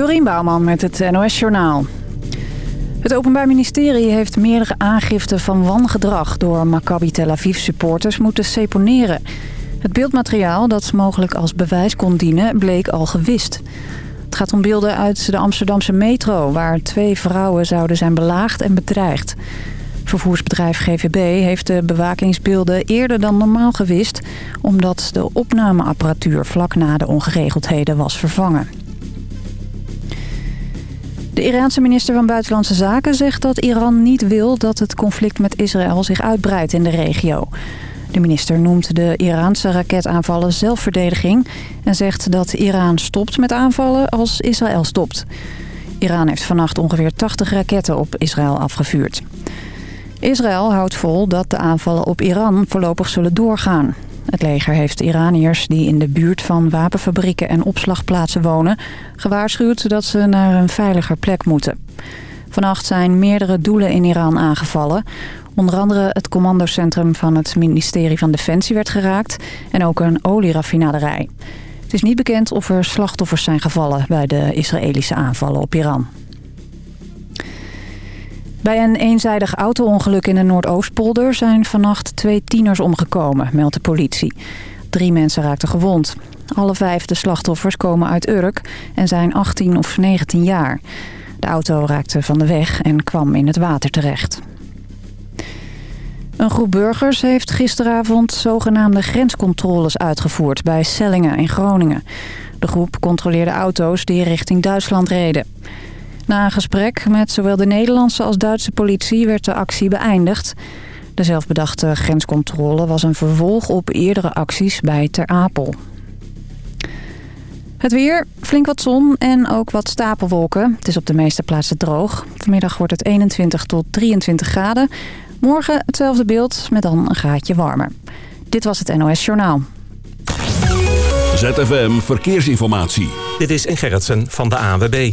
Dorien Bouwman met het NOS Journaal. Het Openbaar Ministerie heeft meerdere aangiften van wangedrag... door Maccabi Tel Aviv supporters moeten seponeren. Het beeldmateriaal dat mogelijk als bewijs kon dienen bleek al gewist. Het gaat om beelden uit de Amsterdamse metro... waar twee vrouwen zouden zijn belaagd en bedreigd. Vervoersbedrijf GVB heeft de bewakingsbeelden eerder dan normaal gewist... omdat de opnameapparatuur vlak na de ongeregeldheden was vervangen. De Iraanse minister van Buitenlandse Zaken zegt dat Iran niet wil... dat het conflict met Israël zich uitbreidt in de regio. De minister noemt de Iraanse raketaanvallen zelfverdediging... en zegt dat Iran stopt met aanvallen als Israël stopt. Iran heeft vannacht ongeveer 80 raketten op Israël afgevuurd. Israël houdt vol dat de aanvallen op Iran voorlopig zullen doorgaan. Het leger heeft Iraniërs die in de buurt van wapenfabrieken en opslagplaatsen wonen... gewaarschuwd dat ze naar een veiliger plek moeten. Vannacht zijn meerdere doelen in Iran aangevallen. Onder andere het commandocentrum van het ministerie van Defensie werd geraakt... en ook een olieraffinaderij. Het is niet bekend of er slachtoffers zijn gevallen bij de Israëlische aanvallen op Iran. Bij een eenzijdig auto-ongeluk in de Noordoostpolder zijn vannacht twee tieners omgekomen, meldt de politie. Drie mensen raakten gewond. Alle vijf de slachtoffers komen uit Urk en zijn 18 of 19 jaar. De auto raakte van de weg en kwam in het water terecht. Een groep burgers heeft gisteravond zogenaamde grenscontroles uitgevoerd bij Sellingen in Groningen. De groep controleerde auto's die richting Duitsland reden. Na een gesprek met zowel de Nederlandse als Duitse politie werd de actie beëindigd. De zelfbedachte grenscontrole was een vervolg op eerdere acties bij Ter Apel. Het weer, flink wat zon en ook wat stapelwolken. Het is op de meeste plaatsen droog. Vanmiddag wordt het 21 tot 23 graden. Morgen hetzelfde beeld met dan een graadje warmer. Dit was het NOS Journaal. ZFM Verkeersinformatie. Dit is Gerritsen van de ANWB.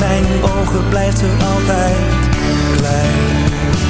mijn ogen blijft altijd klein.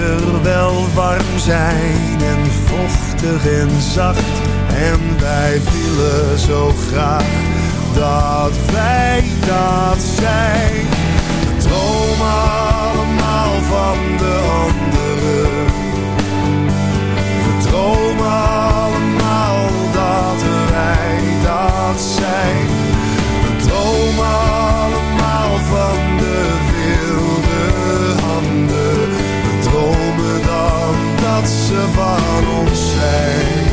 Er wel warm zijn en vochtig en zacht. En wij willen zo graag dat wij dat zijn. We dromen allemaal van de anderen. We dromen allemaal dat wij dat zijn. We dromen dat ze van ons zijn.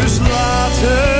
Dus laten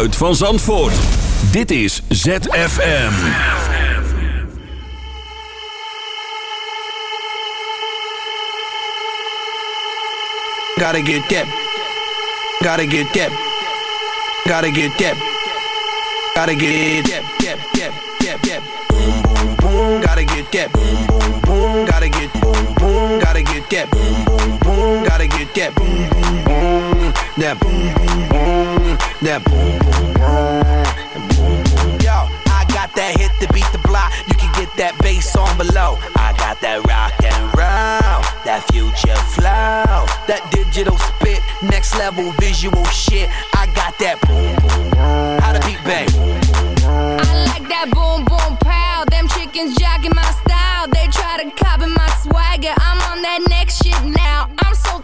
Geluid van Zandvoort. Dit is ZFM. Gotta get that. Gotta get that. Gotta get that. Gotta get that. That. That. That. That. Boom. Boom. Boom. Gotta get that. Boom. Boom. Boom. Gotta get. Boom. Boom. Gotta get that. Boom. Boom. Boom. Gotta get that. Boom. Boom. Boom. That. Boom. Boom. Boom. That. Boom. Boom. Boom. Yo, I got that hit to beat the block. You can get that bass on below. I got that rock and roll, that future flow, that digital spit, next level visual shit. I got that boom boom. How the beat bang? I like that boom boom pow. Them chickens jacking my style. They try to copy my swagger. I'm on that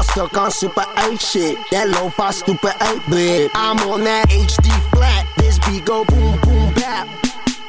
Y'all stuck on super 8 shit. That lo-fi stupid 8 bit. I'm on that HD flat. This beat go boom boom bap.